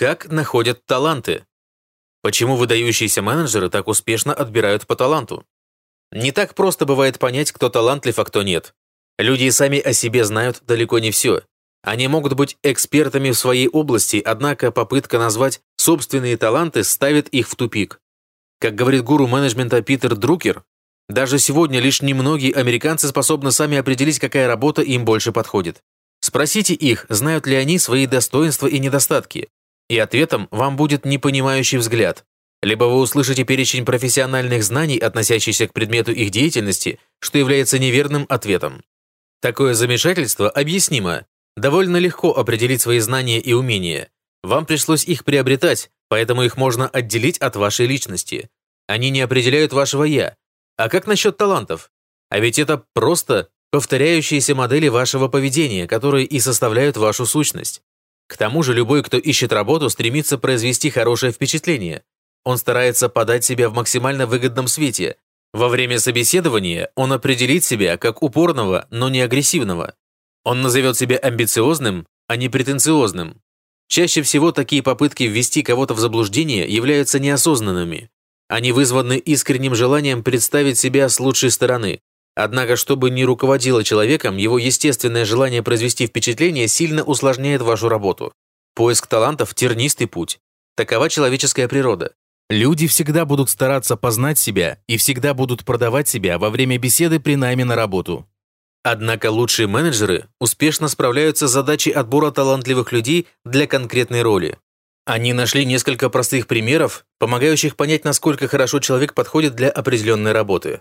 Как находят таланты? Почему выдающиеся менеджеры так успешно отбирают по таланту? Не так просто бывает понять, кто талантлив, а кто нет. Люди сами о себе знают далеко не все. Они могут быть экспертами в своей области, однако попытка назвать собственные таланты ставит их в тупик. Как говорит гуру менеджмента Питер Друкер, даже сегодня лишь немногие американцы способны сами определить, какая работа им больше подходит. Спросите их, знают ли они свои достоинства и недостатки. И ответом вам будет непонимающий взгляд. Либо вы услышите перечень профессиональных знаний, относящихся к предмету их деятельности, что является неверным ответом. Такое замешательство объяснимо. Довольно легко определить свои знания и умения. Вам пришлось их приобретать, поэтому их можно отделить от вашей личности. Они не определяют вашего «я». А как насчет талантов? А ведь это просто повторяющиеся модели вашего поведения, которые и составляют вашу сущность. К тому же любой, кто ищет работу, стремится произвести хорошее впечатление. Он старается подать себя в максимально выгодном свете, во время собеседования он определит себя как упорного, но не агрессивного. Он назовет себя амбициозным, а не претенциозным. Чаще всего такие попытки ввести кого-то в заблуждение являются неосознанными. Они вызваны искренним желанием представить себя с лучшей стороны. Однако, чтобы не руководило человеком, его естественное желание произвести впечатление сильно усложняет вашу работу. Поиск талантов – тернистый путь. Такова человеческая природа. Люди всегда будут стараться познать себя и всегда будут продавать себя во время беседы при найме на работу. Однако лучшие менеджеры успешно справляются с задачей отбора талантливых людей для конкретной роли. Они нашли несколько простых примеров, помогающих понять, насколько хорошо человек подходит для определенной работы.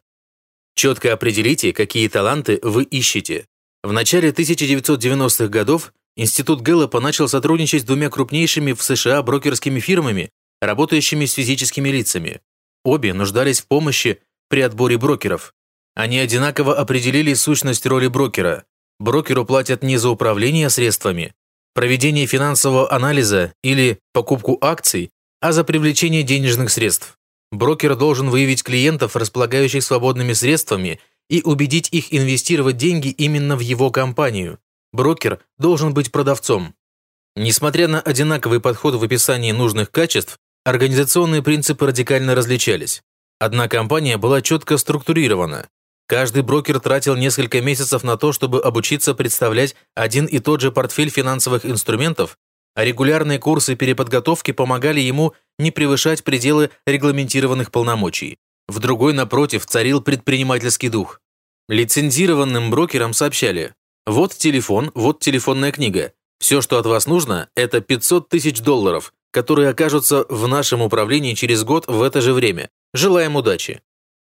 Четко определите, какие таланты вы ищете. В начале 1990-х годов Институт Гэллопа начал сотрудничать с двумя крупнейшими в США брокерскими фирмами, работающими с физическими лицами. Обе нуждались в помощи при отборе брокеров. Они одинаково определили сущность роли брокера. Брокеру платят не за управление средствами, проведение финансового анализа или покупку акций, а за привлечение денежных средств. Брокер должен выявить клиентов, располагающих свободными средствами, и убедить их инвестировать деньги именно в его компанию. Брокер должен быть продавцом. Несмотря на одинаковый подход в описании нужных качеств, Организационные принципы радикально различались. Одна компания была четко структурирована. Каждый брокер тратил несколько месяцев на то, чтобы обучиться представлять один и тот же портфель финансовых инструментов, а регулярные курсы переподготовки помогали ему не превышать пределы регламентированных полномочий. В другой, напротив, царил предпринимательский дух. Лицензированным брокерам сообщали «Вот телефон, вот телефонная книга. Все, что от вас нужно, это 500 тысяч долларов которые окажутся в нашем управлении через год в это же время. Желаем удачи.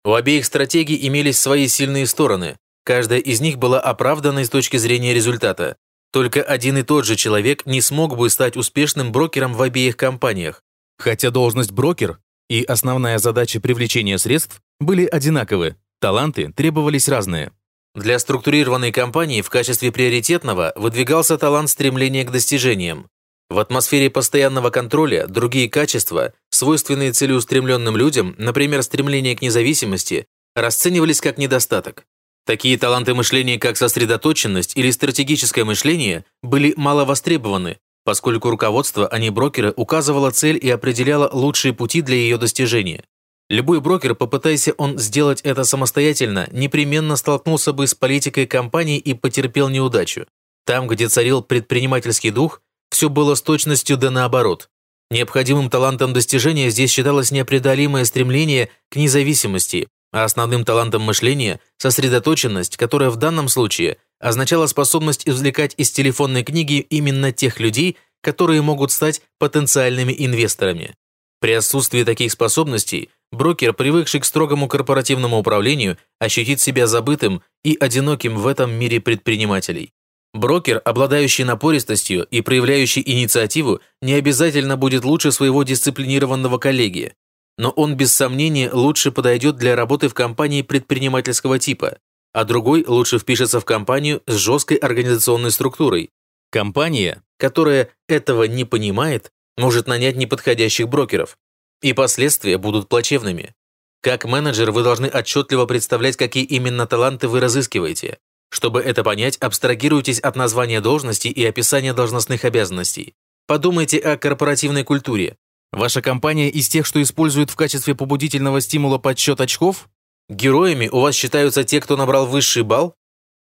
У обеих стратегий имелись свои сильные стороны. Каждая из них была оправданной с точки зрения результата. Только один и тот же человек не смог бы стать успешным брокером в обеих компаниях. Хотя должность брокер и основная задача привлечения средств были одинаковы, таланты требовались разные. Для структурированной компании в качестве приоритетного выдвигался талант стремления к достижениям. В атмосфере постоянного контроля другие качества, свойственные целеустремленным людям, например, стремление к независимости, расценивались как недостаток. Такие таланты мышления, как сосредоточенность или стратегическое мышление, были мало востребованы, поскольку руководство, а не брокеры, указывало цель и определяло лучшие пути для ее достижения. Любой брокер, попытайся он сделать это самостоятельно, непременно столкнулся бы с политикой компании и потерпел неудачу. Там, где царил предпринимательский дух, все было с точностью да наоборот. Необходимым талантом достижения здесь считалось непреодолимое стремление к независимости, а основным талантом мышления – сосредоточенность, которая в данном случае означала способность извлекать из телефонной книги именно тех людей, которые могут стать потенциальными инвесторами. При отсутствии таких способностей брокер, привыкший к строгому корпоративному управлению, ощутит себя забытым и одиноким в этом мире предпринимателей. Брокер, обладающий напористостью и проявляющий инициативу, не обязательно будет лучше своего дисциплинированного коллеги, но он без сомнения лучше подойдет для работы в компании предпринимательского типа, а другой лучше впишется в компанию с жесткой организационной структурой. Компания, которая этого не понимает, может нанять неподходящих брокеров, и последствия будут плачевными. Как менеджер вы должны отчетливо представлять, какие именно таланты вы разыскиваете. Чтобы это понять, абстрагируйтесь от названия должности и описания должностных обязанностей. Подумайте о корпоративной культуре. Ваша компания из тех, что используют в качестве побудительного стимула подсчет очков? Героями у вас считаются те, кто набрал высший балл?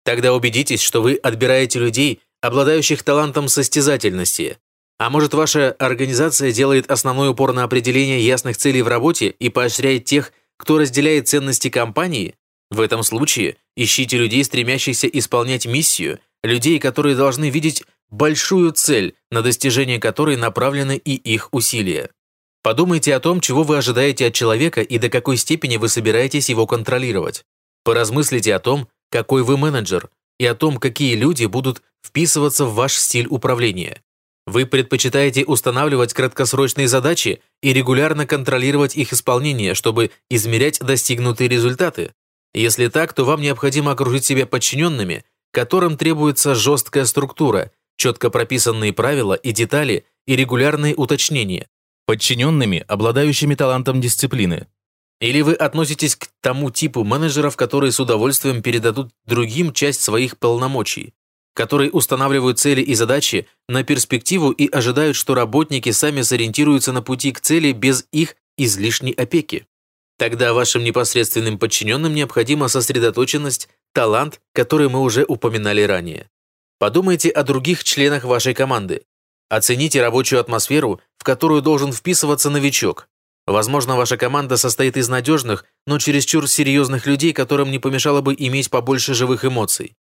Тогда убедитесь, что вы отбираете людей, обладающих талантом состязательности. А может, ваша организация делает основной упор на определение ясных целей в работе и поощряет тех, кто разделяет ценности компании? В этом случае ищите людей, стремящихся исполнять миссию, людей, которые должны видеть большую цель, на достижение которой направлены и их усилия. Подумайте о том, чего вы ожидаете от человека и до какой степени вы собираетесь его контролировать. Поразмыслите о том, какой вы менеджер, и о том, какие люди будут вписываться в ваш стиль управления. Вы предпочитаете устанавливать краткосрочные задачи и регулярно контролировать их исполнение, чтобы измерять достигнутые результаты. Если так, то вам необходимо окружить себя подчиненными, которым требуется жесткая структура, четко прописанные правила и детали и регулярные уточнения. Подчиненными, обладающими талантом дисциплины. Или вы относитесь к тому типу менеджеров, которые с удовольствием передадут другим часть своих полномочий, которые устанавливают цели и задачи на перспективу и ожидают, что работники сами сориентируются на пути к цели без их излишней опеки. Тогда вашим непосредственным подчиненным необходима сосредоточенность, талант, который мы уже упоминали ранее. Подумайте о других членах вашей команды. Оцените рабочую атмосферу, в которую должен вписываться новичок. Возможно, ваша команда состоит из надежных, но чересчур серьезных людей, которым не помешало бы иметь побольше живых эмоций.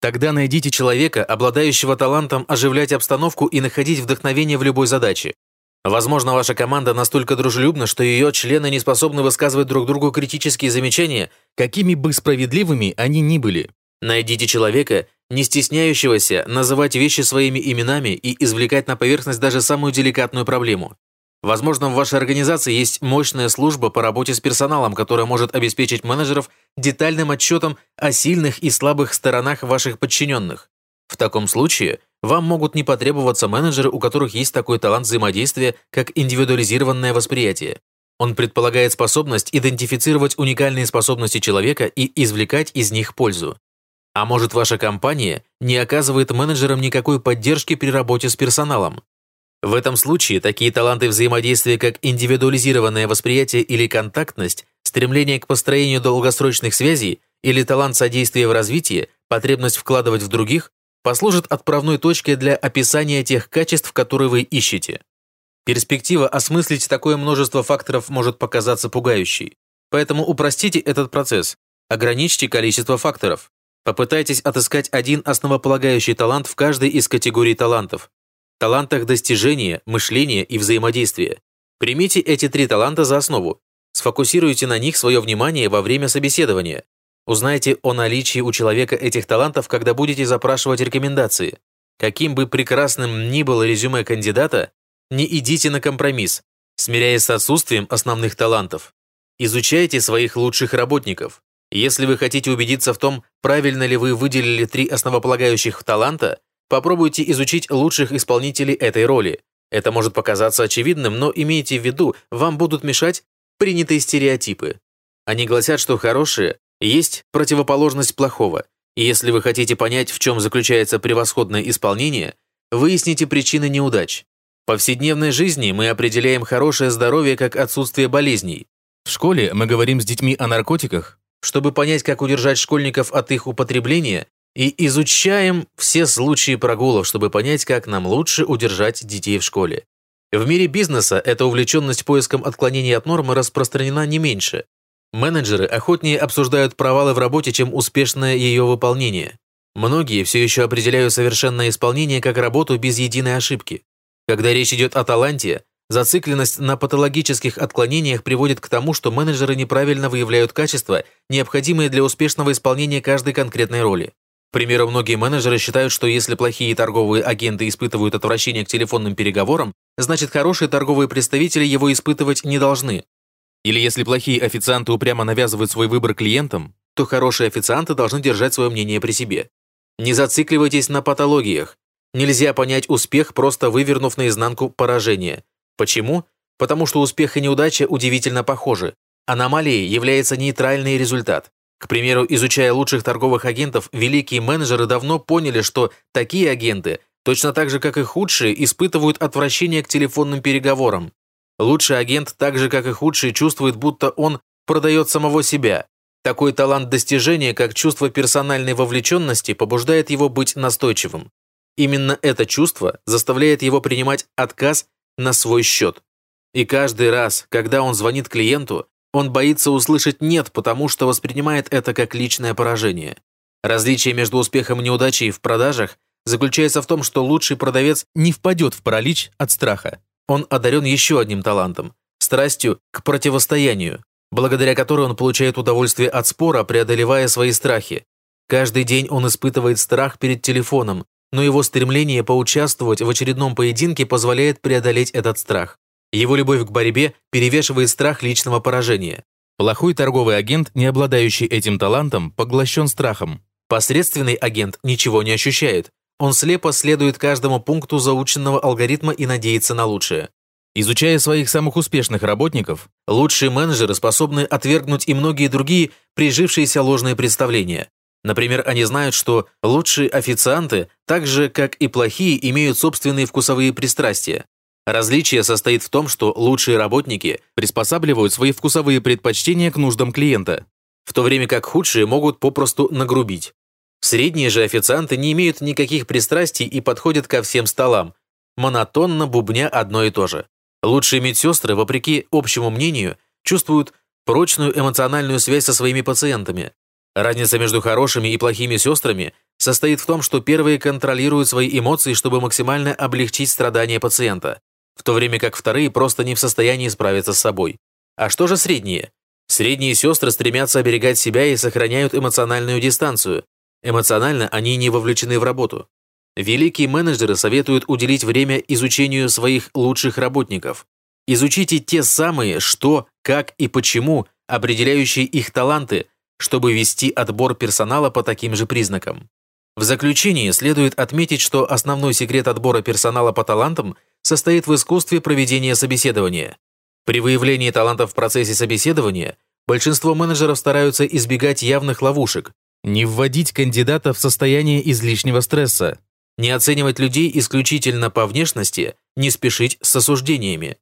Тогда найдите человека, обладающего талантом оживлять обстановку и находить вдохновение в любой задаче. Возможно, ваша команда настолько дружелюбна, что ее члены не способны высказывать друг другу критические замечания, какими бы справедливыми они ни были. Найдите человека, не стесняющегося называть вещи своими именами и извлекать на поверхность даже самую деликатную проблему. Возможно, в вашей организации есть мощная служба по работе с персоналом, которая может обеспечить менеджеров детальным отчетом о сильных и слабых сторонах ваших подчиненных. В таком случае вам могут не потребоваться менеджеры, у которых есть такой талант взаимодействия, как индивидуализированное восприятие. Он предполагает способность идентифицировать уникальные способности человека и извлекать из них пользу. А может, ваша компания не оказывает менеджерам никакой поддержки при работе с персоналом? В этом случае такие таланты взаимодействия, как индивидуализированное восприятие или контактность, стремление к построению долгосрочных связей или талант содействия в развитии, потребность вкладывать в других, послужат отправной точкой для описания тех качеств, которые вы ищете. Перспектива осмыслить такое множество факторов может показаться пугающей. Поэтому упростите этот процесс, ограничьте количество факторов. Попытайтесь отыскать один основополагающий талант в каждой из категорий талантов, талантах достижения, мышления и взаимодействия. Примите эти три таланта за основу. Сфокусируйте на них свое внимание во время собеседования. Узнайте о наличии у человека этих талантов, когда будете запрашивать рекомендации. Каким бы прекрасным ни было резюме кандидата, не идите на компромисс, смиряясь с отсутствием основных талантов. Изучайте своих лучших работников. Если вы хотите убедиться в том, правильно ли вы выделили три основополагающих таланта, Попробуйте изучить лучших исполнителей этой роли. Это может показаться очевидным, но имейте в виду, вам будут мешать принятые стереотипы. Они гласят, что хорошее есть противоположность плохого, и если вы хотите понять, в чем заключается превосходное исполнение, выясните причины неудач. В повседневной жизни мы определяем хорошее здоровье как отсутствие болезней. В школе мы говорим с детьми о наркотиках. Чтобы понять, как удержать школьников от их употребления, и изучаем все случаи прогулов, чтобы понять, как нам лучше удержать детей в школе. В мире бизнеса эта увлеченность поиском отклонений от нормы распространена не меньше. Менеджеры охотнее обсуждают провалы в работе, чем успешное ее выполнение. Многие все еще определяют совершенное исполнение как работу без единой ошибки. Когда речь идет о таланте, зацикленность на патологических отклонениях приводит к тому, что менеджеры неправильно выявляют качества, необходимые для успешного исполнения каждой конкретной роли. К примеру, многие менеджеры считают, что если плохие торговые агенты испытывают отвращение к телефонным переговорам, значит хорошие торговые представители его испытывать не должны. Или если плохие официанты упрямо навязывают свой выбор клиентам, то хорошие официанты должны держать свое мнение при себе. Не зацикливайтесь на патологиях. Нельзя понять успех, просто вывернув наизнанку поражение. Почему? Потому что успех и неудача удивительно похожи. Аномалией является нейтральный результат. К примеру, изучая лучших торговых агентов, великие менеджеры давно поняли, что такие агенты точно так же, как и худшие, испытывают отвращение к телефонным переговорам. Лучший агент, так же, как и худший, чувствует, будто он продает самого себя. Такой талант достижения, как чувство персональной вовлеченности, побуждает его быть настойчивым. Именно это чувство заставляет его принимать отказ на свой счет. И каждый раз, когда он звонит клиенту, он боится услышать «нет», потому что воспринимает это как личное поражение. Различие между успехом и неудачей в продажах заключается в том, что лучший продавец не впадет в паралич от страха. Он одарен еще одним талантом – страстью к противостоянию, благодаря которой он получает удовольствие от спора, преодолевая свои страхи. Каждый день он испытывает страх перед телефоном, но его стремление поучаствовать в очередном поединке позволяет преодолеть этот страх. Его любовь к борьбе перевешивает страх личного поражения. Плохой торговый агент, не обладающий этим талантом, поглощен страхом. Посредственный агент ничего не ощущает. Он слепо следует каждому пункту заученного алгоритма и надеется на лучшее. Изучая своих самых успешных работников, лучшие менеджеры способны отвергнуть и многие другие прижившиеся ложные представления. Например, они знают, что лучшие официанты, так же как и плохие, имеют собственные вкусовые пристрастия. Различие состоит в том, что лучшие работники приспосабливают свои вкусовые предпочтения к нуждам клиента, в то время как худшие могут попросту нагрубить. Средние же официанты не имеют никаких пристрастий и подходят ко всем столам, монотонно бубня одно и то же. Лучшие медсестры, вопреки общему мнению, чувствуют прочную эмоциональную связь со своими пациентами. Разница между хорошими и плохими сестрами состоит в том, что первые контролируют свои эмоции, чтобы максимально облегчить страдания пациента в то время как вторые просто не в состоянии справиться с собой. А что же средние? Средние сестры стремятся оберегать себя и сохраняют эмоциональную дистанцию. Эмоционально они не вовлечены в работу. Великие менеджеры советуют уделить время изучению своих лучших работников. Изучите те самые «что», «как» и «почему», определяющие их таланты, чтобы вести отбор персонала по таким же признакам. В заключение следует отметить, что основной секрет отбора персонала по талантам состоит в искусстве проведения собеседования. При выявлении талантов в процессе собеседования большинство менеджеров стараются избегать явных ловушек, не вводить кандидата в состояние излишнего стресса, не оценивать людей исключительно по внешности, не спешить с осуждениями.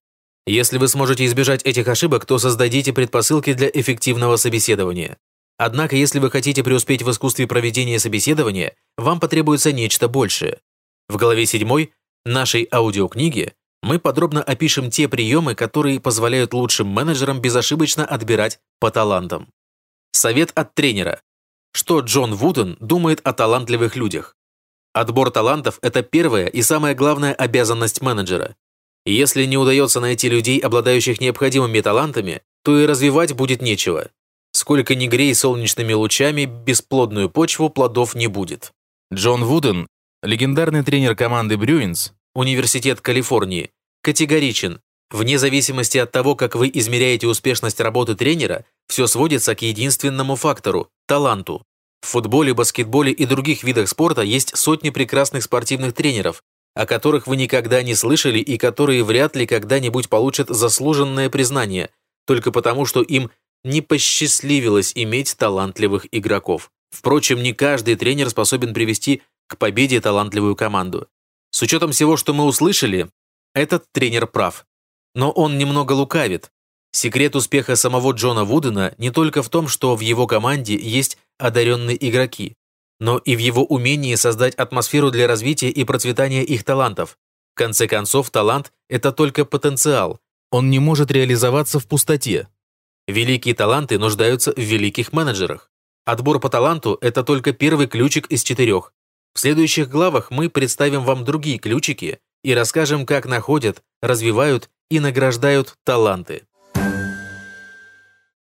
Если вы сможете избежать этих ошибок, то создадите предпосылки для эффективного собеседования. Однако, если вы хотите преуспеть в искусстве проведения собеседования, вам потребуется нечто большее. В главе 7 нашей аудиокниги мы подробно опишем те приемы, которые позволяют лучшим менеджерам безошибочно отбирать по талантам. Совет от тренера. Что Джон Вуден думает о талантливых людях? Отбор талантов – это первая и самая главная обязанность менеджера. если не удается найти людей, обладающих необходимыми талантами, то и развивать будет нечего. Сколько ни грей солнечными лучами, бесплодную почву плодов не будет. Джон Вуден, легендарный тренер команды Брюинс, Университет Калифорнии, категоричен. Вне зависимости от того, как вы измеряете успешность работы тренера, все сводится к единственному фактору – таланту. В футболе, баскетболе и других видах спорта есть сотни прекрасных спортивных тренеров, о которых вы никогда не слышали и которые вряд ли когда-нибудь получат заслуженное признание, только потому, что им не посчастливилось иметь талантливых игроков. Впрочем, не каждый тренер способен привести к победе талантливую команду. С учетом всего, что мы услышали, этот тренер прав. Но он немного лукавит. Секрет успеха самого Джона Вудена не только в том, что в его команде есть одаренные игроки, но и в его умении создать атмосферу для развития и процветания их талантов. В конце концов, талант – это только потенциал. Он не может реализоваться в пустоте. Великие таланты нуждаются в великих менеджерах. Отбор по таланту – это только первый ключик из четырех. В следующих главах мы представим вам другие ключики и расскажем, как находят, развивают и награждают таланты.